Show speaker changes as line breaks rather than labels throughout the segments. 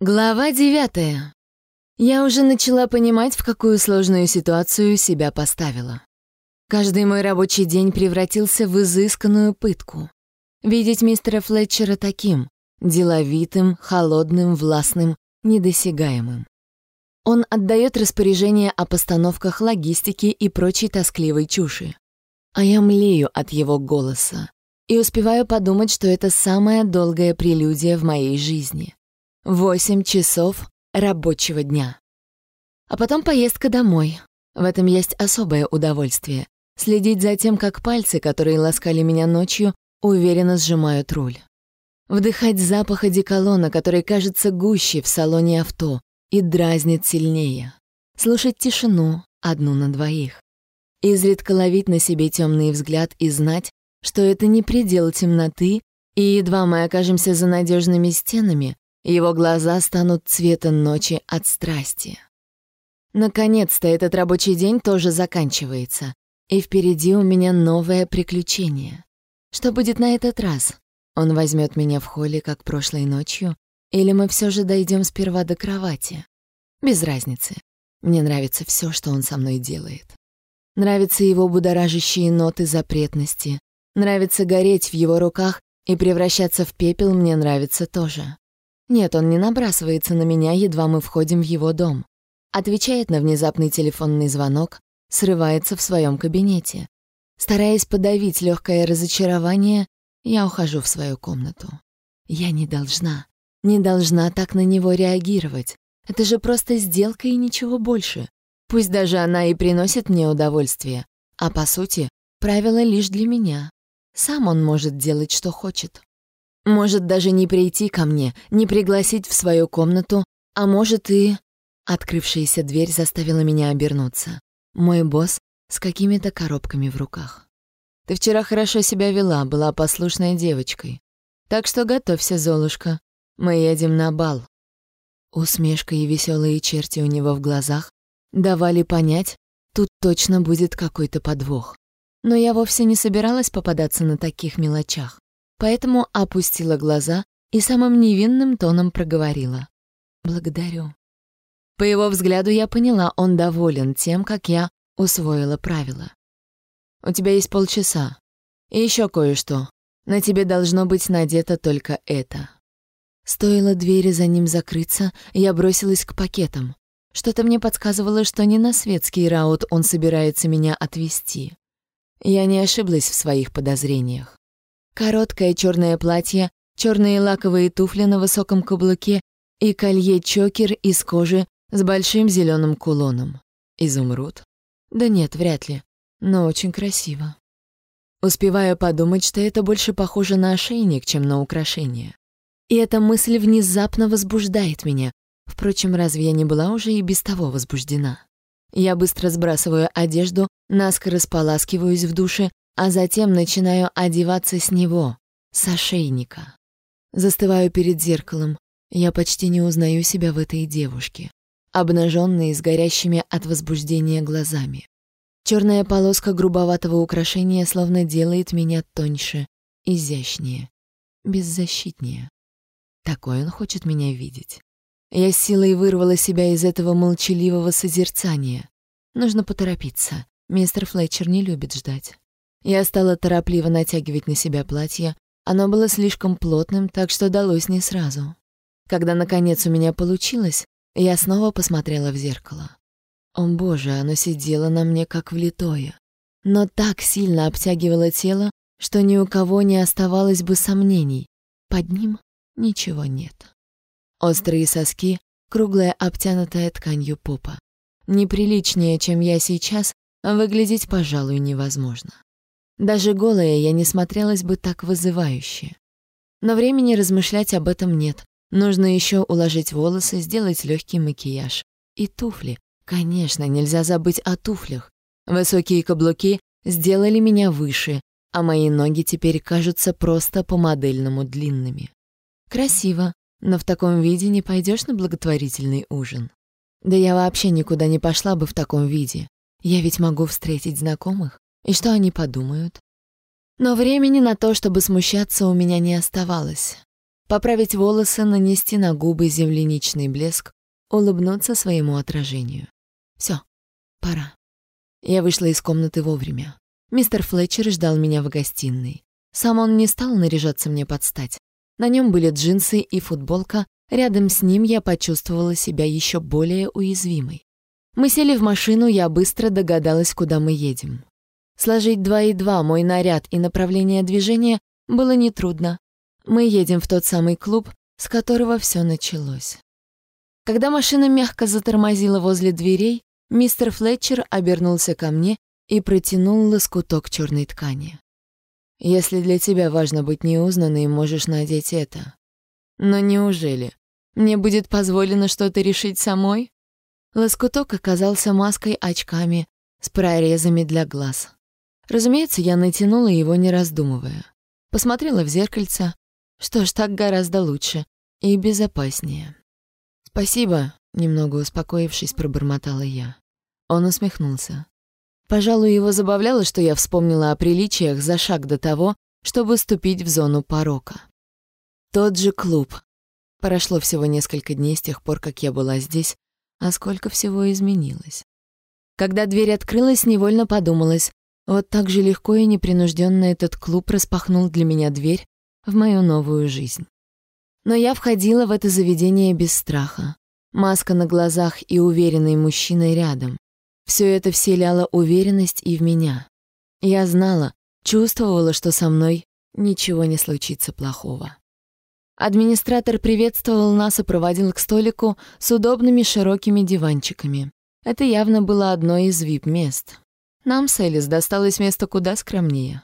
Глава девятая. Я уже начала понимать, в какую сложную ситуацию себя поставила. Каждый мой рабочий день превратился в изысканную пытку. Видеть мистера Флетчера таким, деловитым, холодным, властным, недосягаемым. Он отдает распоряжение о постановках логистики и прочей тоскливой чуши. А я млею от его голоса и успеваю подумать, что это самая долгая прелюдия в моей жизни. Восемь часов рабочего дня. А потом поездка домой. В этом есть особое удовольствие. Следить за тем, как пальцы, которые ласкали меня ночью, уверенно сжимают руль. Вдыхать запах одеколона, который кажется гуще в салоне авто и дразнит сильнее. Слушать тишину, одну на двоих. Изредка ловить на себе темный взгляд и знать, что это не предел темноты, и едва мы окажемся за надежными стенами, его глаза станут цветом ночи от страсти. Наконец-то этот рабочий день тоже заканчивается, и впереди у меня новое приключение. Что будет на этот раз? Он возьмет меня в холле, как прошлой ночью, или мы все же дойдем сперва до кровати? Без разницы. Мне нравится все, что он со мной делает. Нравятся его будоражащие ноты запретности. Нравится гореть в его руках и превращаться в пепел мне нравится тоже. Нет, он не набрасывается на меня, едва мы входим в его дом. Отвечает на внезапный телефонный звонок, срывается в своем кабинете. Стараясь подавить легкое разочарование, я ухожу в свою комнату. Я не должна, не должна так на него реагировать. Это же просто сделка и ничего больше. Пусть даже она и приносит мне удовольствие, а по сути, правило лишь для меня. Сам он может делать, что хочет. Может даже не прийти ко мне, не пригласить в свою комнату, а может и... Открывшаяся дверь заставила меня обернуться. Мой босс с какими-то коробками в руках. «Ты вчера хорошо себя вела, была послушной девочкой. Так что готовься, Золушка. Мы едем на бал». Усмешка и веселые черти у него в глазах давали понять, тут точно будет какой-то подвох. Но я вовсе не собиралась попадаться на таких мелочах поэтому опустила глаза и самым невинным тоном проговорила. «Благодарю». По его взгляду я поняла, он доволен тем, как я усвоила правила. «У тебя есть полчаса. И еще кое-что. На тебе должно быть надето только это». Стоило двери за ним закрыться, я бросилась к пакетам. Что-то мне подсказывало, что не на светский раут он собирается меня отвезти. Я не ошиблась в своих подозрениях. Короткое черное платье, черные лаковые туфли на высоком каблуке и колье-чокер из кожи с большим зеленым кулоном. Изумруд? Да нет, вряд ли, но очень красиво. Успеваю подумать, что это больше похоже на ошейник, чем на украшение. И эта мысль внезапно возбуждает меня. Впрочем, разве я не была уже и без того возбуждена? Я быстро сбрасываю одежду, наскоро споласкиваюсь в душе а затем начинаю одеваться с него, с ошейника. Застываю перед зеркалом. Я почти не узнаю себя в этой девушке, обнаженной с горящими от возбуждения глазами. Черная полоска грубоватого украшения словно делает меня тоньше, изящнее, беззащитнее. Такой он хочет меня видеть. Я силой вырвала себя из этого молчаливого созерцания. Нужно поторопиться. Мистер Флетчер не любит ждать. Я стала торопливо натягивать на себя платье. Оно было слишком плотным, так что далось не сразу. Когда, наконец, у меня получилось, я снова посмотрела в зеркало. О боже, оно сидело на мне как влитое. Но так сильно обтягивало тело, что ни у кого не оставалось бы сомнений. Под ним ничего нет. Острые соски, круглая обтянутая тканью попа. Неприличнее, чем я сейчас, выглядеть, пожалуй, невозможно. Даже голая я не смотрелась бы так вызывающе. Но времени размышлять об этом нет. Нужно еще уложить волосы, сделать легкий макияж. И туфли. Конечно, нельзя забыть о туфлях. Высокие каблуки сделали меня выше, а мои ноги теперь кажутся просто по-модельному длинными. Красиво, но в таком виде не пойдешь на благотворительный ужин. Да я вообще никуда не пошла бы в таком виде. Я ведь могу встретить знакомых. И что они подумают? Но времени на то, чтобы смущаться, у меня не оставалось. поправить волосы, нанести на губы земляничный блеск, улыбнуться своему отражению. Все, пора. Я вышла из комнаты вовремя. Мистер Флетчер ждал меня в гостиной. Сам он не стал наряжаться мне под стать. На нем были джинсы и футболка, рядом с ним я почувствовала себя еще более уязвимой. Мы сели в машину, я быстро догадалась, куда мы едем. Сложить два и два мой наряд и направление движения было нетрудно. Мы едем в тот самый клуб, с которого все началось. Когда машина мягко затормозила возле дверей, мистер Флетчер обернулся ко мне и протянул лоскуток черной ткани. «Если для тебя важно быть неузнанной, можешь надеть это. Но неужели? Мне будет позволено что-то решить самой?» Лоскуток оказался маской-очками с прорезами для глаз. Разумеется, я натянула его, не раздумывая. Посмотрела в зеркальце. Что ж, так гораздо лучше и безопаснее. «Спасибо», — немного успокоившись, пробормотала я. Он усмехнулся. Пожалуй, его забавляло, что я вспомнила о приличиях за шаг до того, чтобы ступить в зону порока. Тот же клуб. Прошло всего несколько дней с тех пор, как я была здесь, а сколько всего изменилось. Когда дверь открылась, невольно подумалось, вот так же легко и непринужденно этот клуб распахнул для меня дверь в мою новую жизнь. Но я входила в это заведение без страха. Маска на глазах и уверенный мужчина рядом. Все это вселяло уверенность и в меня. Я знала, чувствовала, что со мной ничего не случится плохого. Администратор приветствовал нас и проводил к столику с удобными широкими диванчиками. Это явно было одно из вип-мест. Нам с Элис досталось место куда скромнее.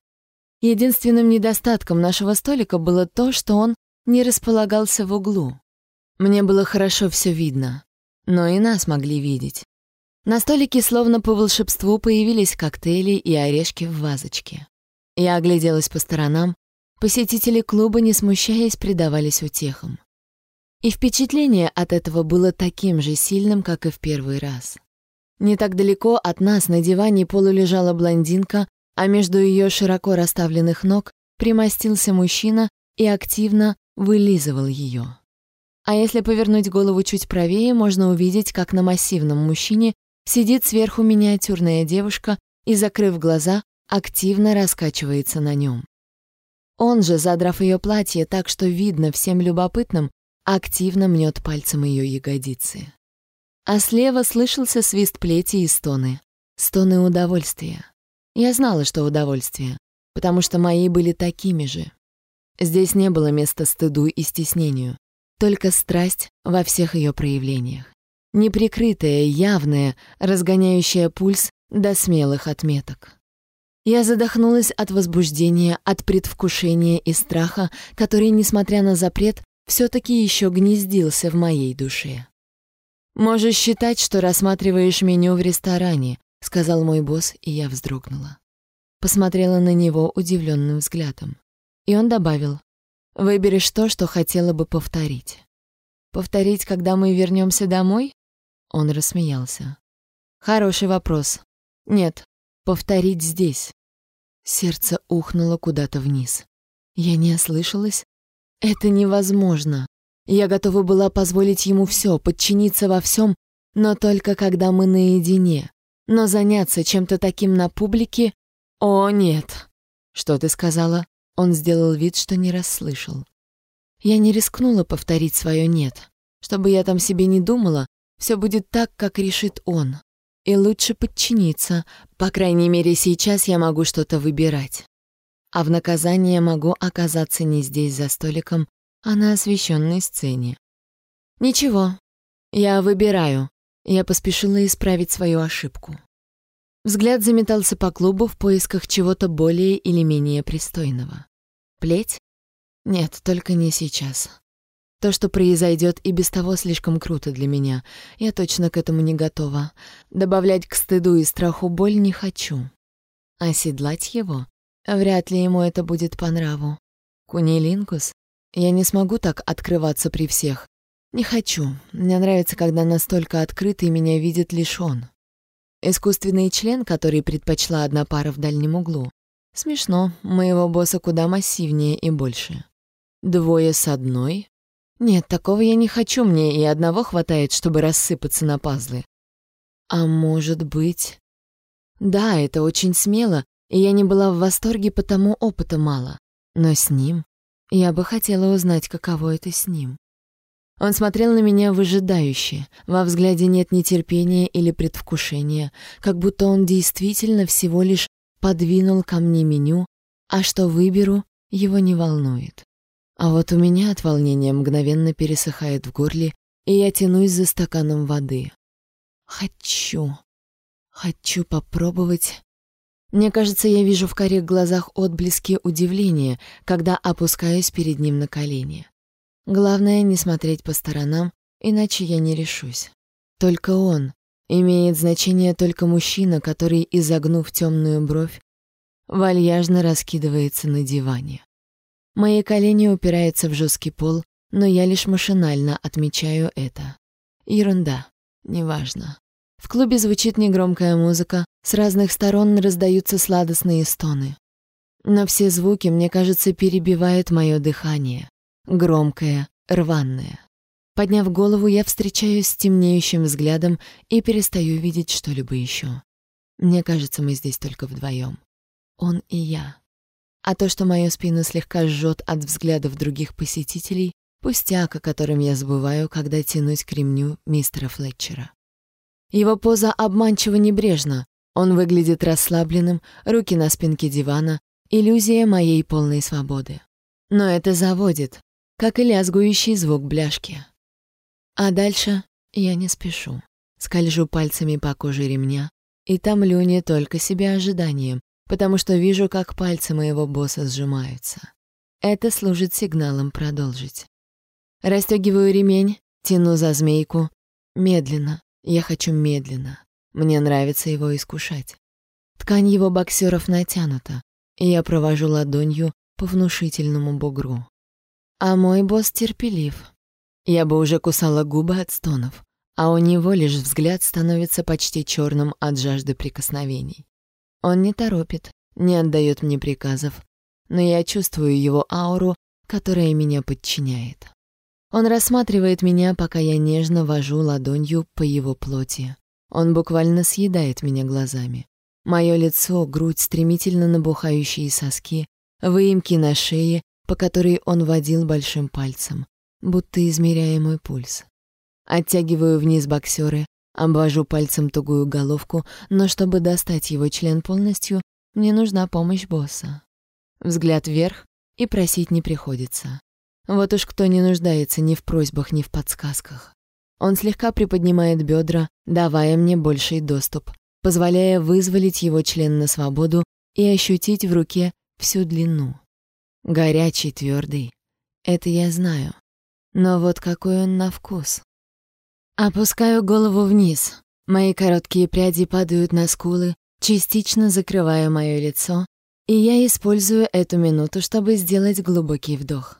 Единственным недостатком нашего столика было то, что он не располагался в углу. Мне было хорошо все видно, но и нас могли видеть. На столике словно по волшебству появились коктейли и орешки в вазочке. Я огляделась по сторонам, посетители клуба, не смущаясь, предавались утехам. И впечатление от этого было таким же сильным, как и в первый раз. Не так далеко от нас на диване полулежала блондинка, а между ее широко расставленных ног примостился мужчина и активно вылизывал ее. А если повернуть голову чуть правее, можно увидеть, как на массивном мужчине Сидит сверху миниатюрная девушка и, закрыв глаза, активно раскачивается на нем. Он же, задрав ее платье так, что видно всем любопытным, активно мнет пальцем ее ягодицы. А слева слышался свист плети и стоны. Стоны удовольствия. Я знала, что удовольствие, потому что мои были такими же. Здесь не было места стыду и стеснению, только страсть во всех ее проявлениях неприкрытая, явная, разгоняющая пульс до смелых отметок. Я задохнулась от возбуждения, от предвкушения и страха, который, несмотря на запрет, все-таки еще гнездился в моей душе. «Можешь считать, что рассматриваешь меню в ресторане», — сказал мой босс, и я вздрогнула. Посмотрела на него удивленным взглядом. И он добавил, «Выберешь то, что хотела бы повторить». «Повторить, когда мы вернемся домой?» Он рассмеялся. Хороший вопрос. Нет, повторить здесь. Сердце ухнуло куда-то вниз. Я не ослышалась? Это невозможно. Я готова была позволить ему все, подчиниться во всем, но только когда мы наедине. Но заняться чем-то таким на публике... О, нет. Что ты сказала? Он сделал вид, что не расслышал. Я не рискнула повторить свое «нет». Чтобы я там себе не думала, все будет так, как решит он. И лучше подчиниться. По крайней мере, сейчас я могу что-то выбирать. А в наказание могу оказаться не здесь за столиком, а на освещенной сцене. Ничего, я выбираю. Я поспешила исправить свою ошибку. Взгляд заметался по клубу в поисках чего-то более или менее пристойного. Плеть? Нет, только не сейчас. То, что произойдет, и без того слишком круто для меня. Я точно к этому не готова. Добавлять к стыду и страху боль не хочу. Оседлать его? Вряд ли ему это будет по нраву. Кунилинкус? Я не смогу так открываться при всех. Не хочу. Мне нравится, когда настолько открытый меня видит лишь он. Искусственный член, который предпочла одна пара в дальнем углу. Смешно, моего босса куда массивнее и больше. Двое с одной? Нет, такого я не хочу, мне и одного хватает, чтобы рассыпаться на пазлы. А может быть... Да, это очень смело, и я не была в восторге, потому опыта мало. Но с ним... Я бы хотела узнать, каково это с ним. Он смотрел на меня выжидающе. Во взгляде нет нетерпения или предвкушения, как будто он действительно всего лишь подвинул ко мне меню, а что выберу, его не волнует. А вот у меня от волнения мгновенно пересыхает в горле, и я тянусь за стаканом воды. Хочу. Хочу попробовать. Мне кажется, я вижу в карих глазах отблески удивления, когда опускаюсь перед ним на колени. Главное не смотреть по сторонам, иначе я не решусь. Только он. Имеет значение только мужчина, который, изогнув темную бровь, вальяжно раскидывается на диване. Мои колени упираются в жесткий пол, но я лишь машинально отмечаю это. Ерунда, неважно. В клубе звучит негромкая музыка, с разных сторон раздаются сладостные стоны. Но все звуки, мне кажется, перебивают мое дыхание громкое, рваное. Подняв голову, я встречаюсь с темнеющим взглядом и перестаю видеть что-либо еще. Мне кажется, мы здесь только вдвоем. Он и я. А то, что мою спину слегка жжет от взглядов других посетителей, пустяк, о котором я забываю, когда тянусь к ремню мистера Флетчера. Его поза обманчиво небрежна. Он выглядит расслабленным, руки на спинке дивана, иллюзия моей полной свободы. Но это заводит, как и лязгующий звук бляшки. А дальше я не спешу. Скольжу пальцами по коже ремня и томлю не только себя ожиданием, потому что вижу, как пальцы моего босса сжимаются. Это служит сигналом продолжить. Растёгиваю ремень, тяну за змейку. Медленно, я хочу медленно. Мне нравится его искушать. Ткань его боксеров натянута, и я провожу ладонью по внушительному бугру. А мой босс терпелив. Я бы уже кусала губы от стонов, а у него лишь взгляд становится почти черным от жажды прикосновений. Он не торопит, не отдает мне приказов, но я чувствую его ауру, которая меня подчиняет. Он рассматривает меня, пока я нежно вожу ладонью по его плоти. Он буквально съедает меня глазами. Мое лицо, грудь, стремительно набухающие соски, выемки на шее по которой он водил большим пальцем, будто измеряя мой пульс. Оттягиваю вниз боксеры, обвожу пальцем тугую головку, но чтобы достать его член полностью, мне нужна помощь босса. Взгляд вверх, и просить не приходится. Вот уж кто не нуждается ни в просьбах, ни в подсказках. Он слегка приподнимает бедра, давая мне больший доступ, позволяя вызволить его член на свободу и ощутить в руке всю длину. Горячий, твердый. Это я знаю. Но вот какой он на вкус. Опускаю голову вниз. Мои короткие пряди падают на скулы, частично закрывая мое лицо, и я использую эту минуту, чтобы сделать глубокий вдох.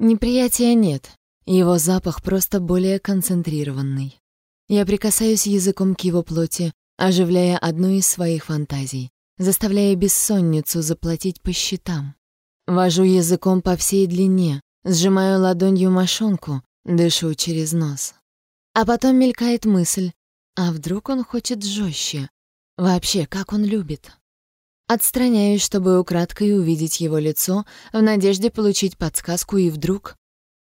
Неприятия нет, его запах просто более концентрированный. Я прикасаюсь языком к его плоти, оживляя одну из своих фантазий, заставляя бессонницу заплатить по счетам. Вожу языком по всей длине, сжимаю ладонью мошонку, дышу через нос. А потом мелькает мысль, а вдруг он хочет жестче? Вообще, как он любит? Отстраняюсь, чтобы украдкой увидеть его лицо, в надежде получить подсказку, и вдруг...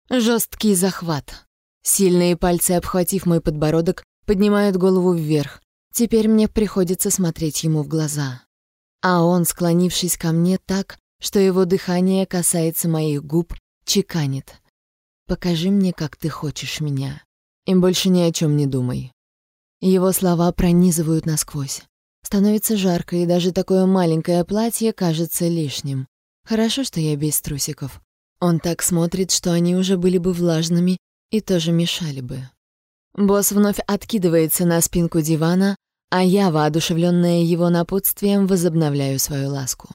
жесткий захват. Сильные пальцы, обхватив мой подбородок, поднимают голову вверх. Теперь мне приходится смотреть ему в глаза. А он, склонившись ко мне так, что его дыхание касается моих губ, чеканит. «Покажи мне, как ты хочешь меня, и больше ни о чем не думай». Его слова пронизывают насквозь. Становится жарко, и даже такое маленькое платье кажется лишним. Хорошо, что я без трусиков. Он так смотрит, что они уже были бы влажными и тоже мешали бы. Босс вновь откидывается на спинку дивана, а я, воодушевленная его напутствием, возобновляю свою ласку.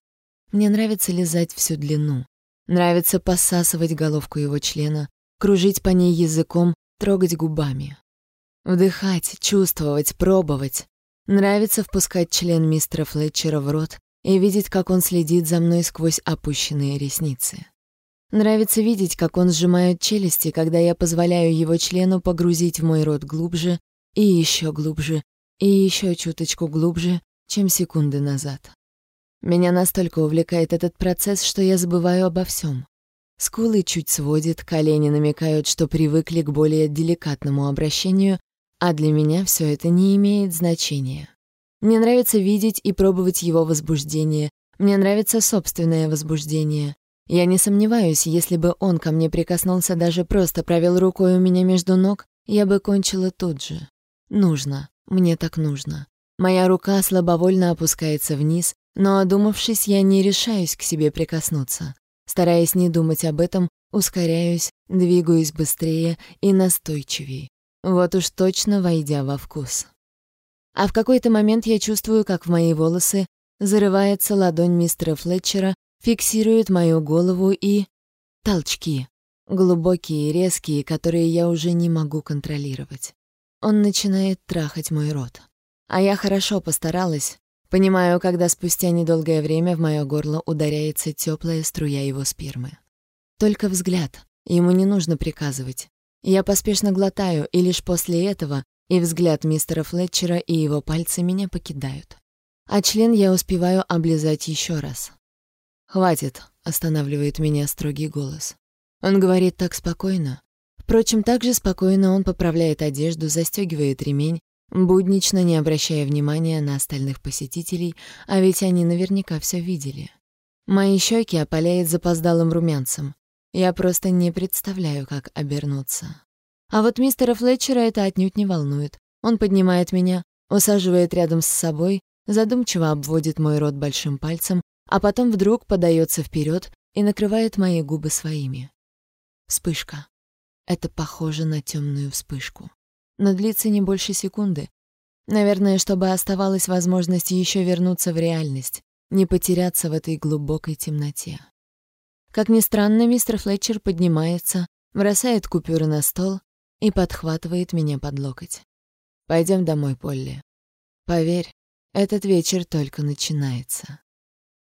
Мне нравится лизать всю длину. Нравится посасывать головку его члена, кружить по ней языком, трогать губами. Вдыхать, чувствовать, пробовать. Нравится впускать член мистера Флетчера в рот и видеть, как он следит за мной сквозь опущенные ресницы. Нравится видеть, как он сжимает челюсти, когда я позволяю его члену погрузить в мой рот глубже и еще глубже, и еще чуточку глубже, чем секунды назад. Меня настолько увлекает этот процесс, что я забываю обо всем. Скулы чуть сводит, колени намекают, что привыкли к более деликатному обращению, а для меня все это не имеет значения. Мне нравится видеть и пробовать его возбуждение, мне нравится собственное возбуждение. Я не сомневаюсь, если бы он ко мне прикоснулся, даже просто провел рукой у меня между ног, я бы кончила тут же. Нужно, мне так нужно. Моя рука слабовольно опускается вниз, но, одумавшись, я не решаюсь к себе прикоснуться. Стараясь не думать об этом, ускоряюсь, двигаюсь быстрее и настойчивее. Вот уж точно войдя во вкус. А в какой-то момент я чувствую, как в мои волосы зарывается ладонь мистера Флетчера, фиксирует мою голову и... Толчки. Глубокие, резкие, которые я уже не могу контролировать. Он начинает трахать мой рот. А я хорошо постаралась. Понимаю, когда спустя недолгое время в моё горло ударяется теплая струя его спермы. Только взгляд. Ему не нужно приказывать. Я поспешно глотаю, и лишь после этого и взгляд мистера Флетчера и его пальцы меня покидают. А член я успеваю облизать еще раз. «Хватит», — останавливает меня строгий голос. Он говорит так спокойно. Впрочем, так же спокойно он поправляет одежду, застегивает ремень, буднично не обращая внимания на остальных посетителей, а ведь они наверняка все видели. Мои щеки опаляет запоздалым румянцем. Я просто не представляю, как обернуться. А вот мистера Флетчера это отнюдь не волнует. Он поднимает меня, усаживает рядом с собой, задумчиво обводит мой рот большим пальцем, а потом вдруг подается вперед и накрывает мои губы своими. Вспышка. Это похоже на темную вспышку. Но длится не больше секунды. Наверное, чтобы оставалась возможность еще вернуться в реальность, не потеряться в этой глубокой темноте. Как ни странно, мистер Флетчер поднимается, бросает купюры на стол и подхватывает меня под локоть. Пойдем домой, Полли. Поверь, этот вечер только начинается.